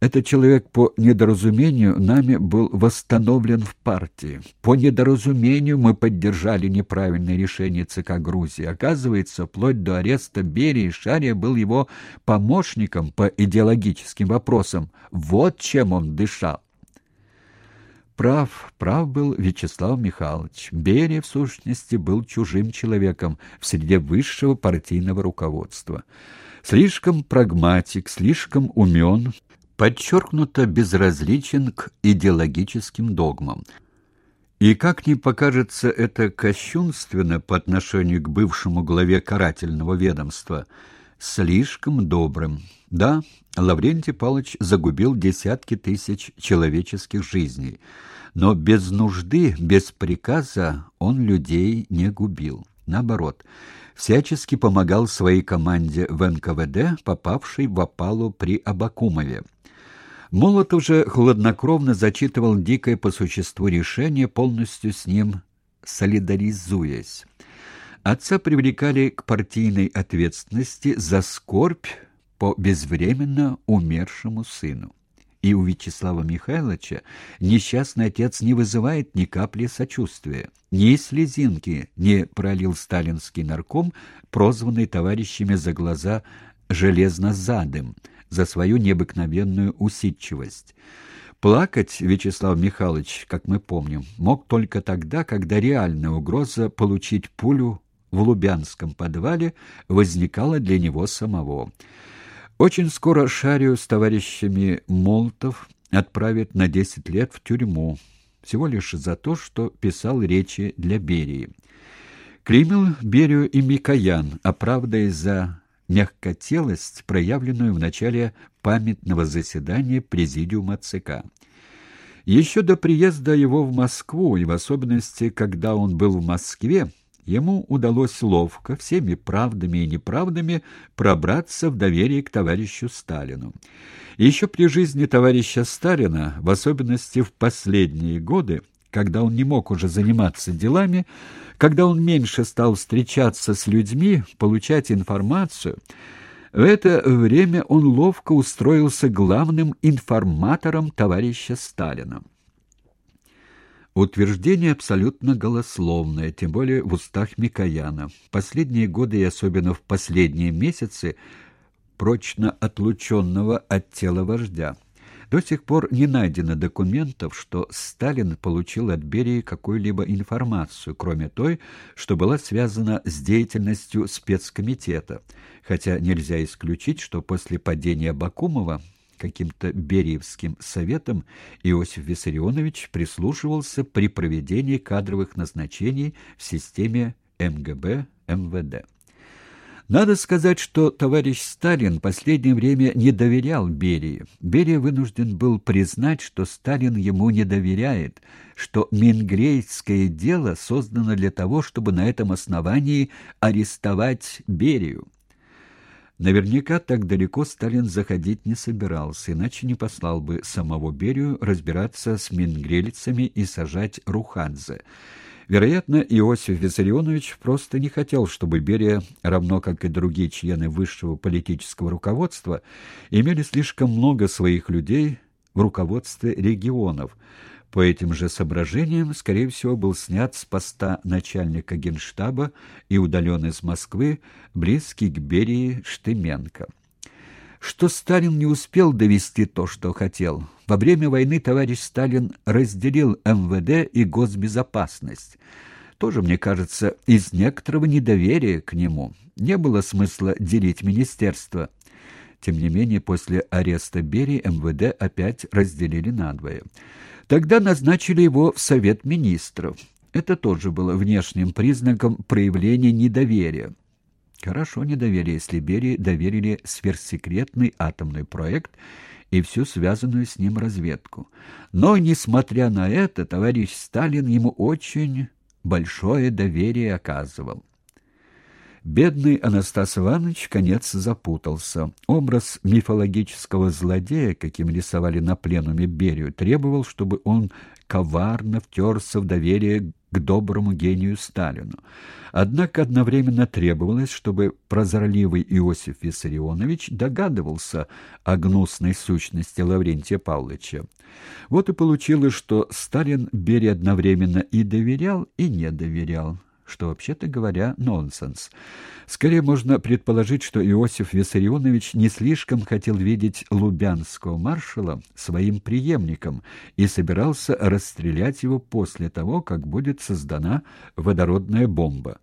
Этот человек по недоразумению нами был восстановлен в партии. По недоразумению мы поддержали неправильное решение ЦК Грузии. Оказывается, вплоть до ареста Берии Шария был его помощником по идеологическим вопросам. Вот чем он дышал. Прав, прав был Вячеслав Михайлович. Берия, в сущности, был чужим человеком в среде высшего партийного руководства. Слишком прагматик, слишком умен, подчеркнуто безразличен к идеологическим догмам. И как ни покажется это кощунственно по отношению к бывшему главе карательного ведомства, слишком добрым. Да, Лаврентий Павлович загубил десятки тысяч человеческих жизней, но без нужды, без приказа он людей не губил. Наоборот, всячески помогал своей команде в НКВД, попавшей в опалу при Абакумове. Молотов же хладнокровно зачитывал дикое по существу решение, полностью с ним солидаризуясь. Отца привлекали к партийной ответственности за скорбь по безвременно умершему сыну. И у Вячеслава Михайловича несчастный отец не вызывает ни капли сочувствия. Ни слезинки не пролил сталинский нарком, прозванный товарищами за глаза «железнозадым», за свою необыкновенную усидчивость. Плакать Вячеслав Михайлович, как мы помним, мог только тогда, когда реальная угроза получить пулю в Лубянском подвале возникала для него самого. Очень скоро Шарию с товарищами Молотов отправят на 10 лет в тюрьму, всего лишь за то, что писал речи для Берии. Клеймил Берию и Микоян, оправдываясь за мягкотелость, проявленную в начале памятного заседания Президиума ЦК. Еще до приезда его в Москву, и в особенности, когда он был в Москве, ему удалось ловко, всеми правдами и неправдами, пробраться в доверие к товарищу Сталину. еще при жизни товарища Сталина, в особенности в последние годы, когда он не мог уже заниматься делами, когда он меньше стал встречаться с людьми, получать информацию, в это время он ловко устроился главным информатором товарища Сталина. Утверждение абсолютно голословное, тем более в устах Микояна. Последние годы и особенно в последние месяцы прочно отлученного от тела вождя. До сих пор не найдено документов, что Сталин получил от Берии какую-либо информацию, кроме той, что была связана с деятельностью спецкомитета, хотя нельзя исключить, что после падения Бакумова каким-то Бериевским советом Иосиф Виссарионович прислушивался при проведении кадровых назначений в системе МГБ МВД. Надо сказать, что товарищ Сталин последнее время не доверял Берии. Берия вынужден был признать, что Сталин ему не доверяет, что Менгрейское дело создано для того, чтобы на этом основании арестовать Берию. Наверняка так далеко Сталин заходить не собирался, иначе не послал бы самого Берию разбираться с менгрелицами и сажать Рухадзе. Вероятно, Иосиф Виссарионович просто не хотел, чтобы Берия, равно как и другие члены высшего политического руководства, имели слишком много своих людей в руководстве регионов. По этим же соображениям, скорее всего, был снят с поста начальника генштаба и удален из Москвы близкий к Берии Штыменко что Сталин не успел довести то, что хотел. Во время войны товарищ Сталин разделил МВД и госбезопасность. Тоже, мне кажется, из некоторого недоверия к нему. Не было смысла делить министерство. Тем не менее, после ареста Берии МВД опять разделили надвое. Тогда назначили его в Совет министров. Это тоже было внешним признаком проявления недоверия. Хорошо недоверие, если Берии доверили сверхсекретный атомный проект и всю связанную с ним разведку. Но, несмотря на это, товарищ Сталин ему очень большое доверие оказывал. Бедный Анастас Иванович конец запутался. Образ мифологического злодея, каким рисовали на пленуме Берию, требовал, чтобы он коварно втерся в доверие к доброму гению Сталину. Однако одновременно требовалось, чтобы прозорливый Иосиф Виссарионович догадывался о гнусной сущности Лаврентия Павловича. Вот и получилось, что Сталин Берии одновременно и доверял, и не доверял что, вообще-то говоря, нонсенс. Скорее можно предположить, что Иосиф Виссарионович не слишком хотел видеть лубянского маршала своим преемником и собирался расстрелять его после того, как будет создана водородная бомба.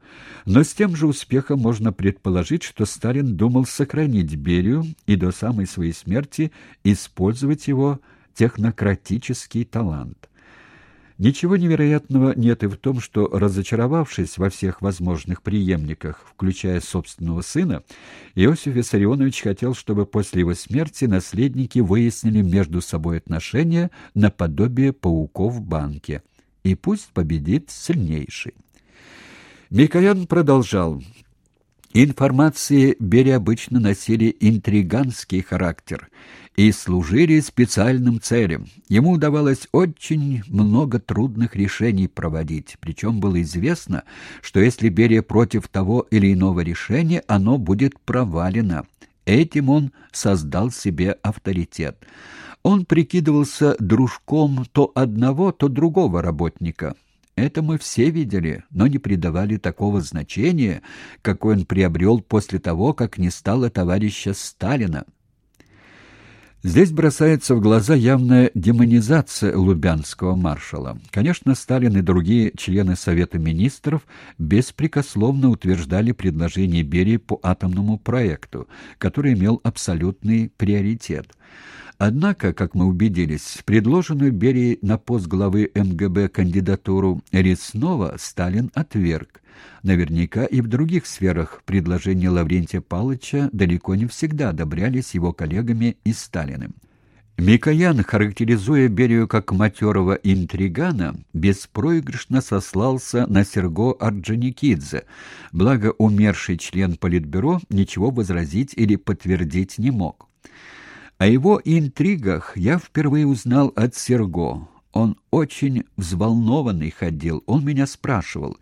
Но с тем же успехом можно предположить, что Сталин думал сохранить Берию и до самой своей смерти использовать его технократический талант. Ничего невероятного нет и в том, что, разочаровавшись во всех возможных преемниках, включая собственного сына, Иосиф Виссарионович хотел, чтобы после его смерти наследники выяснили между собой отношения наподобие пауков в банке. И пусть победит сильнейший. Микоян продолжал. Информации Бери обычно носили интриганский характер и служили специальным целям. Ему удавалось очень много трудных решений проводить, причем было известно, что если Берия против того или иного решения, оно будет провалено. Этим он создал себе авторитет. Он прикидывался дружком то одного, то другого работника – это мы все видели, но не придавали такого значения, какое он приобрел после того, как не стало товарища Сталина. Здесь бросается в глаза явная демонизация лубянского маршала. Конечно, Сталин и другие члены Совета министров беспрекословно утверждали предложение Берии по атомному проекту, который имел абсолютный приоритет. Однако, как мы убедились, предложенную Берии на пост главы МГБ кандидатуру Реснова Сталин отверг. Наверняка и в других сферах предложения Лаврентия Павловича далеко не всегда одобрялись его коллегами и Сталиным. Микоян, характеризуя Берию как матерого интригана, беспроигрышно сослался на Серго Орджоникидзе, благо умерший член Политбюро ничего возразить или подтвердить не мог. О его интригах я впервые узнал от Серго. Он очень взволнованный ходил. Он меня спрашивал.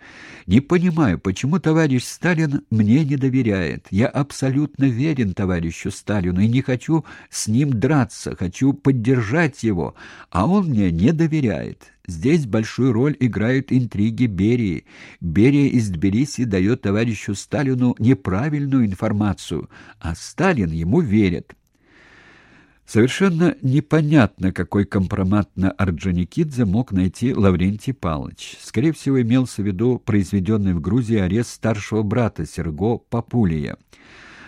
«Не понимаю, почему товарищ Сталин мне не доверяет? Я абсолютно верен товарищу Сталину и не хочу с ним драться, хочу поддержать его, а он мне не доверяет». Здесь большую роль играют интриги Берии. Берия из Тбилиси дает товарищу Сталину неправильную информацию, а Сталин ему верит. Совершенно непонятно, какой компромат на Орджоникидзе мог найти Лаврентий Павлович. Скорее всего, имелся в виду произведенный в Грузии арест старшего брата Серго Папулия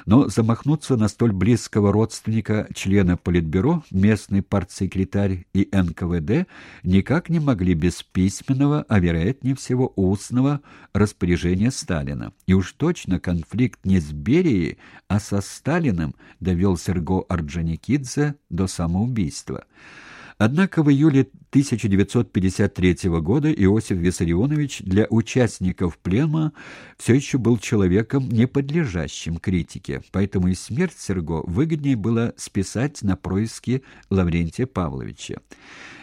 но замахнуться на столь близкого родственника члена Политбюро, местный партсекретарь и НКВД никак не могли без письменного, а вероятнее всего устного распоряжения Сталина. И уж точно конфликт не с Берией, а со Сталиным довел Серго Орджоникидзе до самоубийства. Однако в июле 1953 года Иосиф Виссарионович для участников плена все еще был человеком, не подлежащим критике, поэтому и смерть Серго выгоднее было списать на происки Лаврентия Павловича.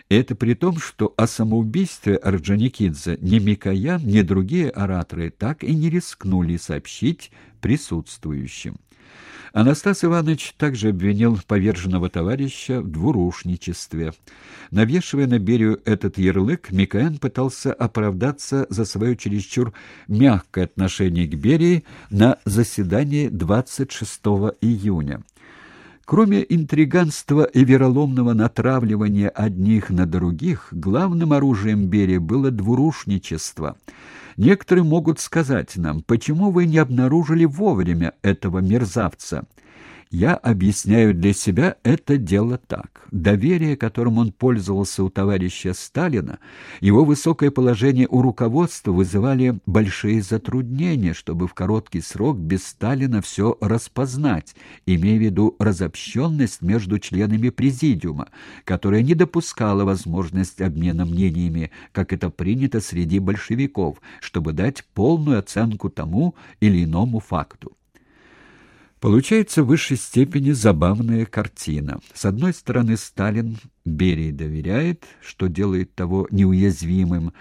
Это при том, что о самоубийстве Орджоникидзе ни Микоян, ни другие ораторы так и не рискнули сообщить присутствующим. Анастас Иванович также обвинил поверженного товарища в двурушничестве. Навешивая на Берию этот ярлык, Микоян пытался оправдаться за свое чересчур мягкое отношение к Берии на заседании 26 июня. Кроме интриганства и вероломного натравливания одних на других, главным оружием Берии было двурушничество — Некоторые могут сказать нам, почему вы не обнаружили вовремя этого мерзавца? Я объясняю для себя это дело так. Доверие, которым он пользовался у товарища Сталина, его высокое положение у руководства вызывали большие затруднения, чтобы в короткий срок без Сталина все распознать, имея в виду разобщенность между членами президиума, которая не допускала возможность обмена мнениями, как это принято среди большевиков, чтобы дать полную оценку тому или иному факту. Получается в высшей степени забавная картина. С одной стороны, Сталин Берии доверяет, что делает того неуязвимым,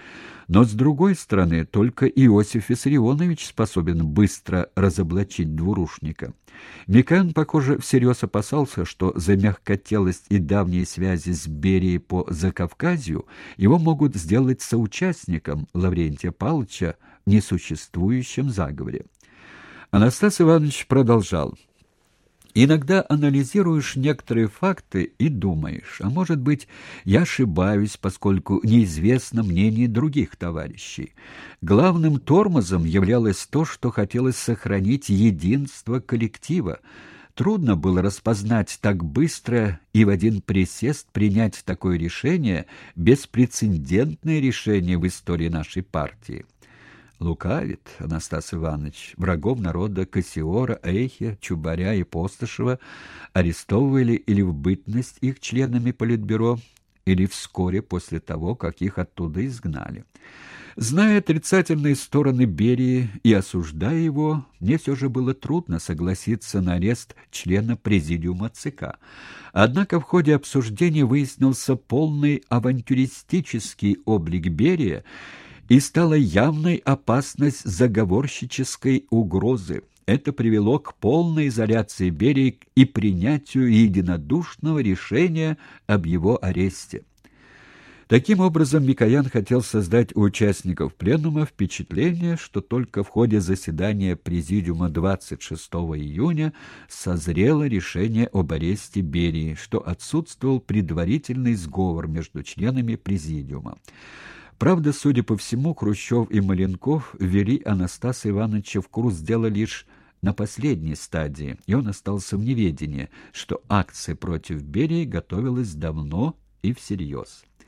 но с другой стороны, только Иосиф Виссарионович способен быстро разоблачить двурушника. Микан, похоже, всерьез опасался, что за мягкотелость и давние связи с Берией по Закавказью его могут сделать соучастником Лаврентия Павловича в несуществующем заговоре. Анастас Иванович продолжал. Иногда анализируешь некоторые факты и думаешь, а может быть, я ошибаюсь, поскольку неизвестно мнение других товарищей. Главным тормозом являлось то, что хотелось сохранить единство коллектива. Трудно было распознать так быстро и в один присест принять такое решение, беспрецедентное решение в истории нашей партии. Лукавит Анастас Иванович. Врагов народа Кассиора, Эйхе, Чубаря и Постышева арестовывали или в бытность их членами Политбюро, или вскоре после того, как их оттуда изгнали. Зная отрицательные стороны Берии и осуждая его, мне все же было трудно согласиться на арест члена президиума ЦК. Однако в ходе обсуждения выяснился полный авантюристический облик Берия, и стала явной опасность заговорщической угрозы. Это привело к полной изоляции Берии и принятию единодушного решения об его аресте. Таким образом, Микоян хотел создать у участников пленума впечатление, что только в ходе заседания Президиума 26 июня созрело решение об аресте Берии, что отсутствовал предварительный сговор между членами Президиума. Правда, судя по всему, Хрущев и Маленков ввели Анастаса Ивановича в курс дела лишь на последней стадии, и он остался в неведении, что акция против Берии готовилась давно и всерьез.